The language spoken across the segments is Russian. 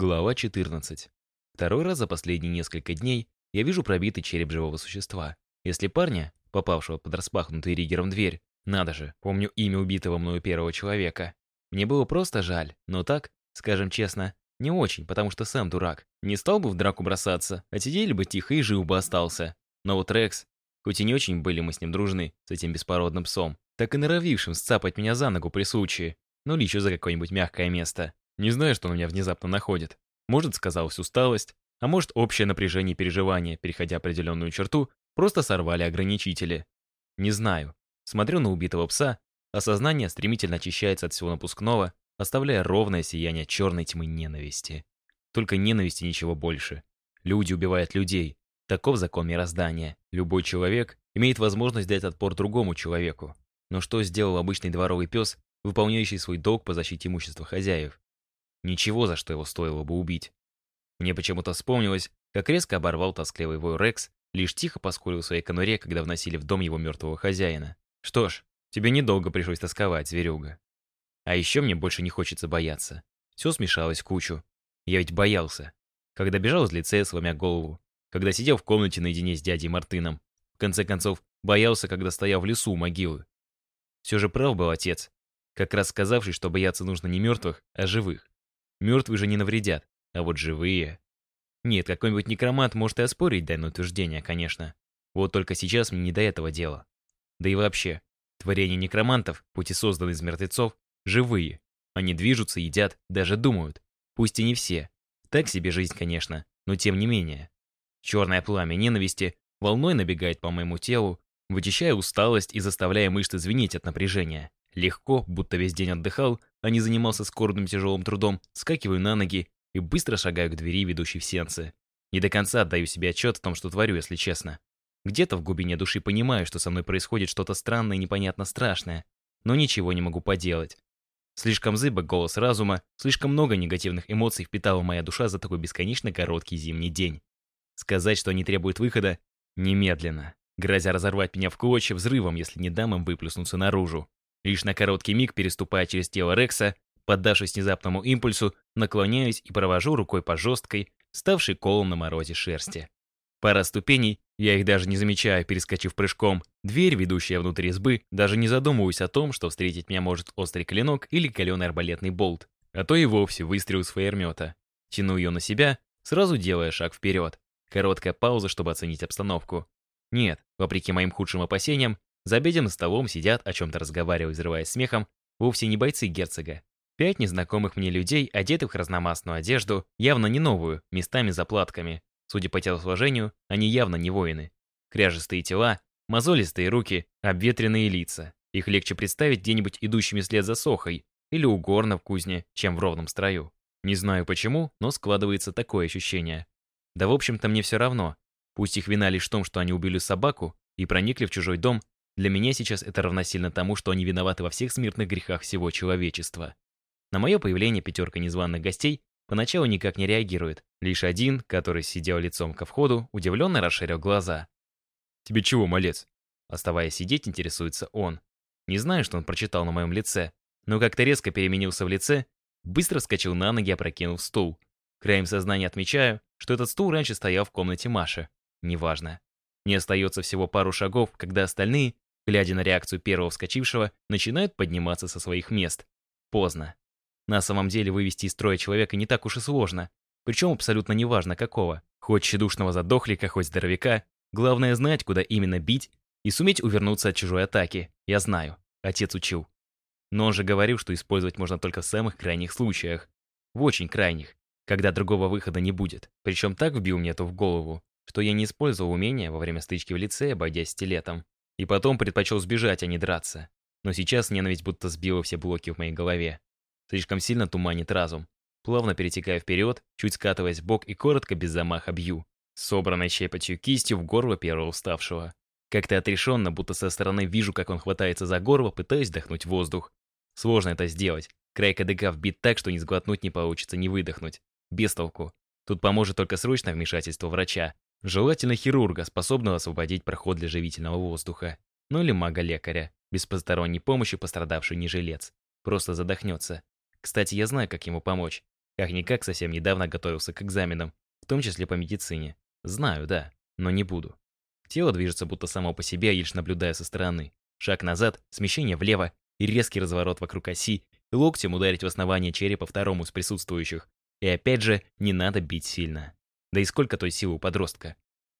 Глава 14. Второй раз за последние несколько дней я вижу пробитый череп живого существа. Если парня, попавшего под распахнутый ригером дверь, надо же, помню имя убитого мною первого человека. Мне было просто жаль, но так, скажем честно, не очень, потому что сам дурак. Не стал бы в драку бросаться, а сидели бы тихо и жив бы остался. Но вот Рекс, хоть и не очень были мы с ним дружны, с этим беспородным псом, так и норовившим сцапать меня за ногу при случае, ну или еще за какое-нибудь мягкое место. Не знаю, что он меня внезапно находит. Может, сказалась усталость, а может, общее напряжение и переживания, переходя определенную черту, просто сорвали ограничители. Не знаю. Смотрю на убитого пса, а сознание стремительно очищается от всего напускного, оставляя ровное сияние черной тьмы ненависти. Только ненависти ничего больше. Люди убивают людей. Таков закон мироздания. Любой человек имеет возможность дать отпор другому человеку. Но что сделал обычный дворовый пес, выполняющий свой долг по защите имущества хозяев? Ничего, за что его стоило бы убить. Мне почему-то вспомнилось, как резко оборвал тоскливый вой Рекс, лишь тихо поскулил в своей конуре, когда вносили в дом его мертвого хозяина. Что ж, тебе недолго пришлось тосковать, зверюга. А еще мне больше не хочется бояться. Все смешалось в кучу. Я ведь боялся. Когда бежал из лицея, сломя голову. Когда сидел в комнате наедине с дядей Мартыном. В конце концов, боялся, когда стоял в лесу у могилы. Все же прав был отец, как раз сказавший, что бояться нужно не мертвых, а живых. Мертвые же не навредят, а вот живые... Нет, какой-нибудь некромант может и оспорить данное утверждение, конечно. Вот только сейчас мне не до этого дела. Да и вообще, творения некромантов, пусть и созданы из мертвецов, живые. Они движутся, едят, даже думают. Пусть и не все. Так себе жизнь, конечно, но тем не менее. Черное пламя ненависти волной набегает по моему телу, вычищая усталость и заставляя мышцы звенеть от напряжения. Легко, будто весь день отдыхал, а не занимался скорбным тяжелым трудом, скакиваю на ноги и быстро шагаю к двери, ведущей в сеансы. Не до конца отдаю себе отчет в том, что творю, если честно. Где-то в глубине души понимаю, что со мной происходит что-то странное и непонятно страшное, но ничего не могу поделать. Слишком зыбок голос разума, слишком много негативных эмоций впитала моя душа за такой бесконечно короткий зимний день. Сказать, что они требуют выхода, немедленно, грозя разорвать меня в клочья взрывом, если не дам им выплюснуться наружу. Лишь на короткий миг, переступая через тело Рекса, поддавшись внезапному импульсу, наклоняюсь и провожу рукой по жесткой, ставшей колом на морозе шерсти. Пара ступеней, я их даже не замечаю, перескочив прыжком. Дверь, ведущая внутрь избы, даже не задумываюсь о том, что встретить меня может острый клинок или каленый арбалетный болт, а то и вовсе выстрел с фейермета. Тяну ее на себя, сразу делая шаг вперед. Короткая пауза, чтобы оценить обстановку. Нет, вопреки моим худшим опасениям, за обеденным столом сидят, о чем-то разговаривая, взрываясь смехом, вовсе не бойцы герцога. Пять незнакомых мне людей, одетых в разномастную одежду, явно не новую, местами заплатками. Судя по телосложению, они явно не воины. Кряжестые тела, мозолистые руки, обветренные лица. Их легче представить где-нибудь идущими вслед за Сохой или у горна в кузне, чем в ровном строю. Не знаю почему, но складывается такое ощущение. Да в общем-то мне все равно. Пусть их вина лишь в том, что они убили собаку и проникли в чужой дом, для меня сейчас это равносильно тому, что они виноваты во всех смертных грехах всего человечества. На мое появление пятерка незваных гостей поначалу никак не реагирует. Лишь один, который сидел лицом ко входу, удивленно расширил глаза. «Тебе чего, малец?» Оставаясь сидеть, интересуется он. Не знаю, что он прочитал на моем лице, но как-то резко переменился в лице, быстро вскочил на ноги, опрокинув стул. Краем сознания отмечаю, что этот стул раньше стоял в комнате Маши. Неважно. Не остается всего пару шагов, когда остальные, глядя на реакцию первого вскочившего, начинают подниматься со своих мест. Поздно. На самом деле вывести из строя человека не так уж и сложно. Причем абсолютно неважно какого. Хоть тщедушного задохлика, хоть здоровяка. Главное знать, куда именно бить и суметь увернуться от чужой атаки. Я знаю. Отец учил. Но он же говорил, что использовать можно только в самых крайних случаях. В очень крайних, когда другого выхода не будет. Причем так вбил мне это в голову, что я не использовал умения во время стычки в лице, обойдясь стилетом. И потом предпочел сбежать, а не драться. Но сейчас ненависть будто сбила все блоки в моей голове. Слишком сильно туманит разум. Плавно перетекая вперед, чуть скатываясь в бок и коротко без замаха бью. Собранной щепотью кистью в горло первого уставшего. Как-то отрешенно, будто со стороны вижу, как он хватается за горло, пытаясь вдохнуть воздух. Сложно это сделать. Край КДК вбит так, что ни сглотнуть не получится, ни выдохнуть. Без толку. Тут поможет только срочное вмешательство врача. Желательно хирурга, способного освободить проход для живительного воздуха. Ну или мага-лекаря, без посторонней помощи пострадавший не жилец. Просто задохнется. Кстати, я знаю, как ему помочь. Как-никак совсем недавно готовился к экзаменам, в том числе по медицине. Знаю, да, но не буду. Тело движется будто само по себе, лишь наблюдая со стороны. Шаг назад, смещение влево и резкий разворот вокруг оси, локтем ударить в основание черепа второму из присутствующих. И опять же, не надо бить сильно. Да и сколько той силы у подростка.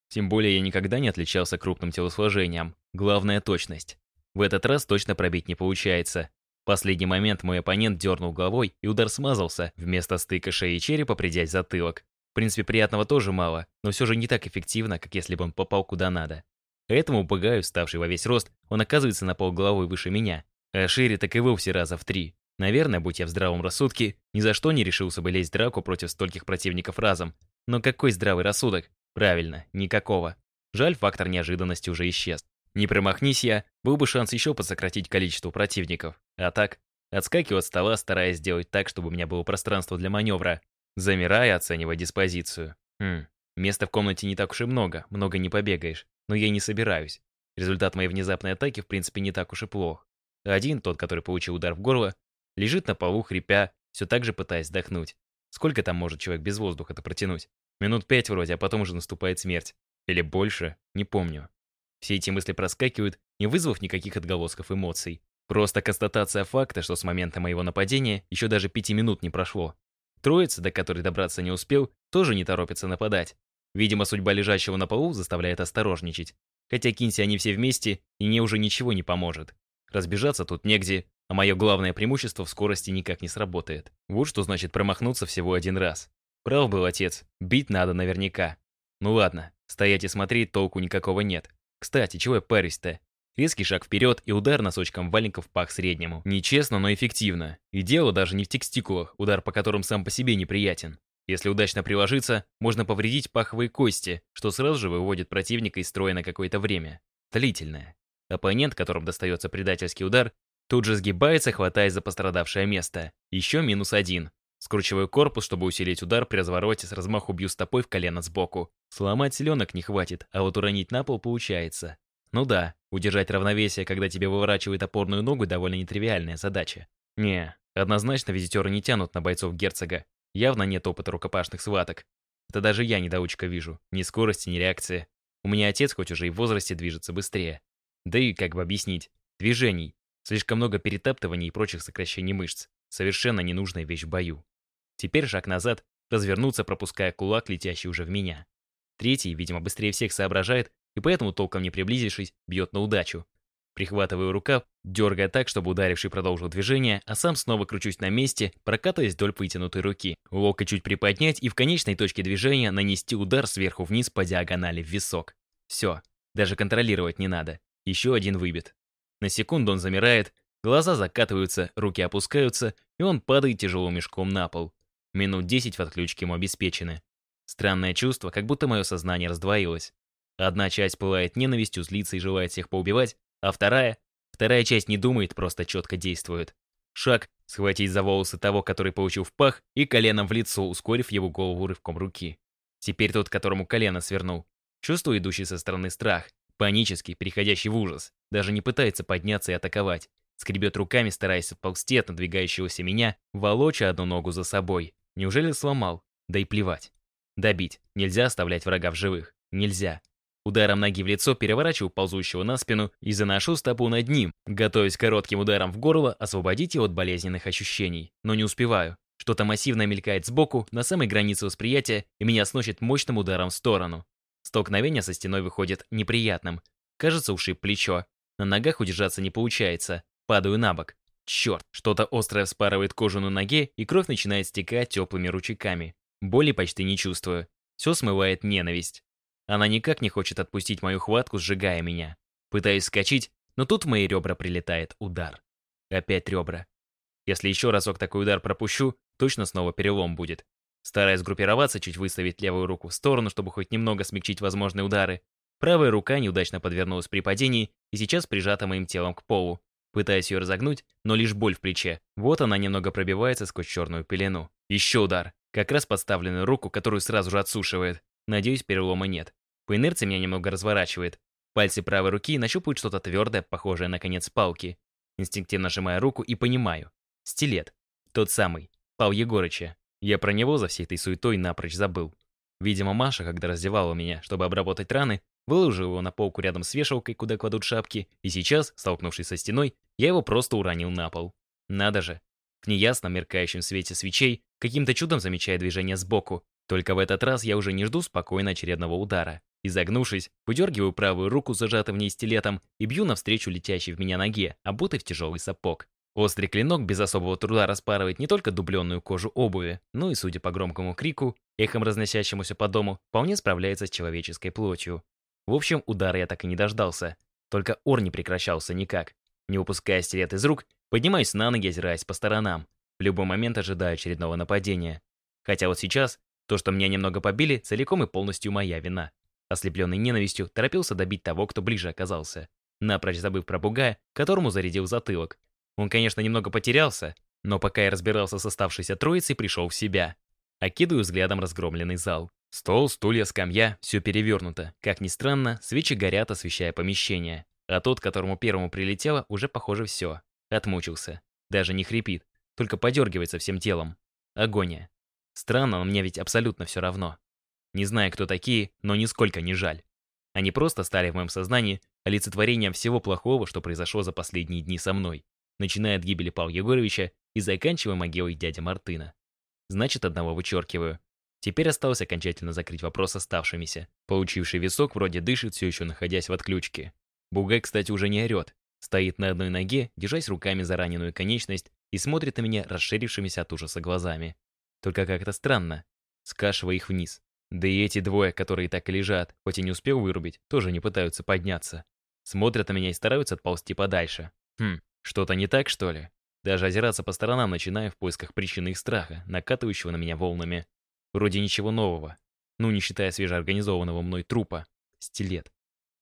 Тем более я никогда не отличался крупным телосложением. Главное — точность. В этот раз точно пробить не получается. В последний момент мой оппонент дернул головой, и удар смазался, вместо стыка шеи и черепа придясь затылок. В принципе, приятного тоже мало, но все же не так эффективно, как если бы он попал куда надо. Поэтому Багаю, ставший во весь рост, он оказывается на полголовы выше меня, а шире так и вовсе раза в три. Наверное, будь я в здравом рассудке, ни за что не решился бы лезть в драку против стольких противников разом. Но какой здравый рассудок? Правильно, никакого. Жаль, фактор неожиданности уже исчез. Не промахнись я, был бы шанс еще подсократить количество противников. А так, отскакиваю от стола, стараясь сделать так, чтобы у меня было пространство для маневра, замирая, оценивая диспозицию. Хм, места в комнате не так уж и много, много не побегаешь, но я не собираюсь. Результат моей внезапной атаки, в принципе, не так уж и плох. Один, тот, который получил удар в горло, лежит на полу, хрипя, все так же пытаясь вдохнуть. Сколько там может человек без воздуха-то протянуть? Минут пять вроде, а потом уже наступает смерть. Или больше, не помню. Все эти мысли проскакивают, не вызвав никаких отголосков эмоций. Просто констатация факта, что с момента моего нападения еще даже пяти минут не прошло. Троица, до которой добраться не успел, тоже не торопится нападать. Видимо, судьба лежащего на полу заставляет осторожничать. Хотя кинься они все вместе, и мне уже ничего не поможет. Разбежаться тут негде, а мое главное преимущество в скорости никак не сработает. Вот что значит промахнуться всего один раз. Прав был отец, бить надо наверняка. Ну ладно, стоять и смотреть толку никакого нет. Кстати, чего я парюсь-то? Резкий шаг вперед и удар носочком валенков в пах среднему. Нечестно, но эффективно. И дело даже не в текстикулах, удар по которым сам по себе неприятен. Если удачно приложиться, можно повредить паховые кости, что сразу же выводит противника из строя на какое-то время. Длительное. Оппонент, которому достается предательский удар, тут же сгибается, хватаясь за пострадавшее место. Еще минус один. Скручиваю корпус, чтобы усилить удар при развороте, с размаху бью стопой в колено сбоку. Сломать селенок не хватит, а вот уронить на пол получается. Ну да, удержать равновесие, когда тебе выворачивает опорную ногу, довольно нетривиальная задача. Не, однозначно визитеры не тянут на бойцов герцога. Явно нет опыта рукопашных схваток. Это даже я недоучка вижу. Ни скорости, ни реакции. У меня отец хоть уже и в возрасте движется быстрее. Да и, как бы объяснить, движений. Слишком много перетаптываний и прочих сокращений мышц. Совершенно ненужная вещь в бою. Теперь шаг назад, развернуться, пропуская кулак, летящий уже в меня. Третий, видимо, быстрее всех соображает, и поэтому, толком не приблизившись, бьет на удачу. Прихватываю рукав, дергая так, чтобы ударивший продолжил движение, а сам снова кручусь на месте, прокатываясь вдоль вытянутой руки. Локоть чуть приподнять и в конечной точке движения нанести удар сверху вниз по диагонали в висок. Все, даже контролировать не надо. Еще один выбит. На секунду он замирает, глаза закатываются, руки опускаются, и он падает тяжелым мешком на пол. Минут десять в отключке ему обеспечены. Странное чувство, как будто мое сознание раздвоилось. Одна часть пылает ненавистью, злится и желает всех поубивать, а вторая... Вторая часть не думает, просто четко действует. Шаг, схватить за волосы того, который получил в пах, и коленом в лицо, ускорив его голову рывком руки. Теперь тот, которому колено свернул. Чувствую идущий со стороны страх, панический, переходящий в ужас. Даже не пытается подняться и атаковать. Скребет руками, стараясь отползти от надвигающегося меня, волоча одну ногу за собой. Неужели сломал? Да и плевать. Добить. Нельзя оставлять врага в живых. Нельзя. Ударом ноги в лицо переворачиваю ползущего на спину и заношу стопу над ним, готовясь коротким ударом в горло освободить его от болезненных ощущений. Но не успеваю. Что-то массивно мелькает сбоку, на самой границе восприятия, и меня сносит мощным ударом в сторону. Столкновение со стеной выходит неприятным. Кажется, ушиб плечо. На ногах удержаться не получается. Падаю на бок. Черт, что-то острое вспарывает кожу на ноге, и кровь начинает стекать теплыми ручейками. Боли почти не чувствую. Все смывает ненависть. Она никак не хочет отпустить мою хватку, сжигая меня. Пытаюсь скачать, но тут в мои ребра прилетает удар. Опять ребра. Если еще разок такой удар пропущу, точно снова перелом будет. Стараясь группироваться, чуть выставить левую руку в сторону, чтобы хоть немного смягчить возможные удары. Правая рука неудачно подвернулась при падении и сейчас прижата моим телом к полу. Пытаюсь ее разогнуть, но лишь боль в плече. Вот она немного пробивается сквозь черную пелену. Еще удар. Как раз подставленную руку, которую сразу же отсушивает. Надеюсь, перелома нет. По инерции меня немного разворачивает. Пальцы правой руки нащупают что-то твердое, похожее на конец палки. Инстинктивно нажимаю руку и понимаю. Стилет. Тот самый. Пал Егорыча. Я про него за всей этой суетой напрочь забыл. Видимо, Маша, когда раздевала меня, чтобы обработать раны, выложила его на полку рядом с вешалкой, куда кладут шапки, и сейчас, столкнувшись со стеной, я его просто уронил на пол. Надо же. В неясном меркающем свете свечей каким-то чудом замечая движение сбоку. Только в этот раз я уже не жду спокойно очередного удара. Изогнувшись, выдергиваю правую руку, зажатым в ней стилетом, и бью навстречу летящей в меня ноге, обутой в тяжелый сапог. Острый клинок без особого труда распарывает не только дубленную кожу обуви, но и, судя по громкому крику, эхом разносящемуся по дому, вполне справляется с человеческой плотью. В общем, удара я так и не дождался. Только ор не прекращался никак. Не упуская стилет из рук, поднимаюсь на ноги, озираясь по сторонам. В любой момент ожидаю очередного нападения. Хотя вот сейчас, то, что меня немного побили, целиком и полностью моя вина. Ослепленный ненавистью, торопился добить того, кто ближе оказался. Напрочь забыв про бугая, которому зарядил затылок. Он, конечно, немного потерялся, но пока я разбирался с оставшейся троицей, пришел в себя. Окидываю взглядом разгромленный зал. Стол, стулья, скамья — все перевернуто. Как ни странно, свечи горят, освещая помещение. А тот, которому первому прилетело, уже, похоже, все. Отмучился. Даже не хрипит, только подергивается всем телом. Агония. Странно, но мне ведь абсолютно все равно. Не знаю, кто такие, но нисколько не жаль. Они просто стали в моем сознании олицетворением всего плохого, что произошло за последние дни со мной, начиная от гибели Павла Егоровича и заканчивая могилой дяди Мартына. Значит, одного вычеркиваю. Теперь осталось окончательно закрыть вопрос оставшимися. Получивший висок вроде дышит, все еще находясь в отключке. Бугай, кстати, уже не орет. Стоит на одной ноге, держась руками за раненую конечность и смотрит на меня расширившимися от ужаса глазами. Только как-то странно, скашивая их вниз. Да и эти двое, которые так и лежат, хоть и не успел вырубить, тоже не пытаются подняться. Смотрят на меня и стараются отползти подальше. Хм, что-то не так, что ли? Даже озираться по сторонам начинаю в поисках причины их страха, накатывающего на меня волнами. Вроде ничего нового. Ну, не считая свежеорганизованного мной трупа. Стилет.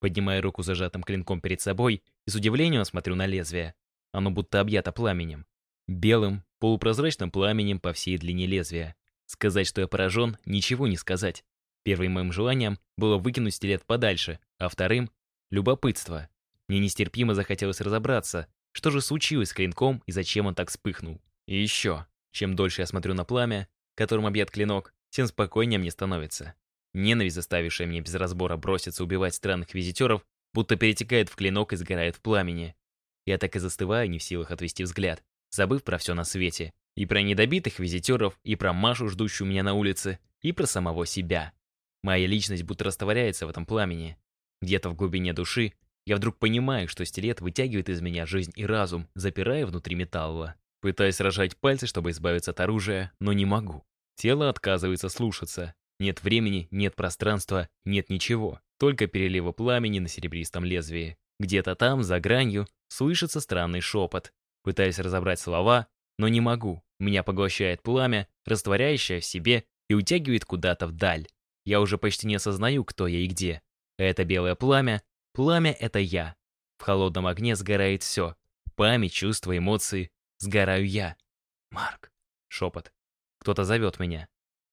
Поднимаю руку зажатым клинком перед собой и с удивлением смотрю на лезвие. Оно будто объято пламенем. Белым, полупрозрачным пламенем по всей длине лезвия. Сказать, что я поражен, ничего не сказать. Первым моим желанием было выкинуть стилет подальше, а вторым — любопытство. Мне нестерпимо захотелось разобраться, что же случилось с клинком и зачем он так вспыхнул. И еще, чем дольше я смотрю на пламя, которым объят клинок, тем спокойнее мне становится. Ненависть, заставившая меня без разбора броситься убивать странных визитеров, будто перетекает в клинок и сгорает в пламени. Я так и застываю, не в силах отвести взгляд, забыв про все на свете. И про недобитых визитеров, и про Машу, ждущую меня на улице, и про самого себя. Моя личность будто растворяется в этом пламени. Где-то в глубине души я вдруг понимаю, что стилет вытягивает из меня жизнь и разум, запирая внутри металла. Пытаюсь рожать пальцы, чтобы избавиться от оружия, но не могу. Тело отказывается слушаться. Нет времени, нет пространства, нет ничего. Только переливы пламени на серебристом лезвии. Где-то там, за гранью, слышится странный шепот. Пытаюсь разобрать слова, но не могу. Меня поглощает пламя, растворяющее в себе и утягивает куда-то вдаль. Я уже почти не осознаю, кто я и где. Это белое пламя. Пламя — это я. В холодном огне сгорает все. Память, чувства, эмоции. Сгораю я. Марк. Шепот. Кто-то зовет меня.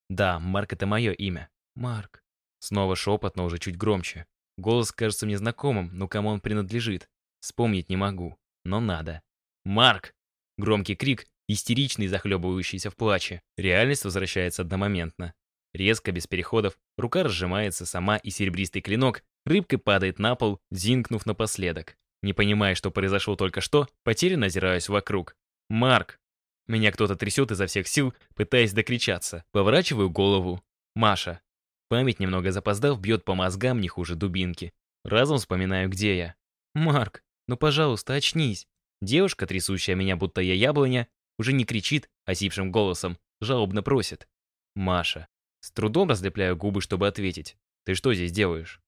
Да, Марк — это мое имя. Марк. Снова шепот, но уже чуть громче. Голос кажется мне знакомым, но кому он принадлежит? Вспомнить не могу, но надо. «Марк!» Громкий крик, истеричный, захлебывающийся в плаче. Реальность возвращается одномоментно. Резко, без переходов, рука разжимается сама, и серебристый клинок рыбкой падает на пол, зинкнув напоследок. Не понимая, что произошло только что, потерянно озираюсь вокруг. «Марк!» Меня кто-то трясет изо всех сил, пытаясь докричаться. Поворачиваю голову. Маша. Память, немного запоздав, бьет по мозгам не хуже дубинки. Разом вспоминаю, где я. «Марк, ну пожалуйста, очнись!» Девушка, трясущая меня, будто я яблоня, уже не кричит, осипшим голосом, жалобно просит. «Маша». С трудом разлепляю губы, чтобы ответить. «Ты что здесь делаешь?»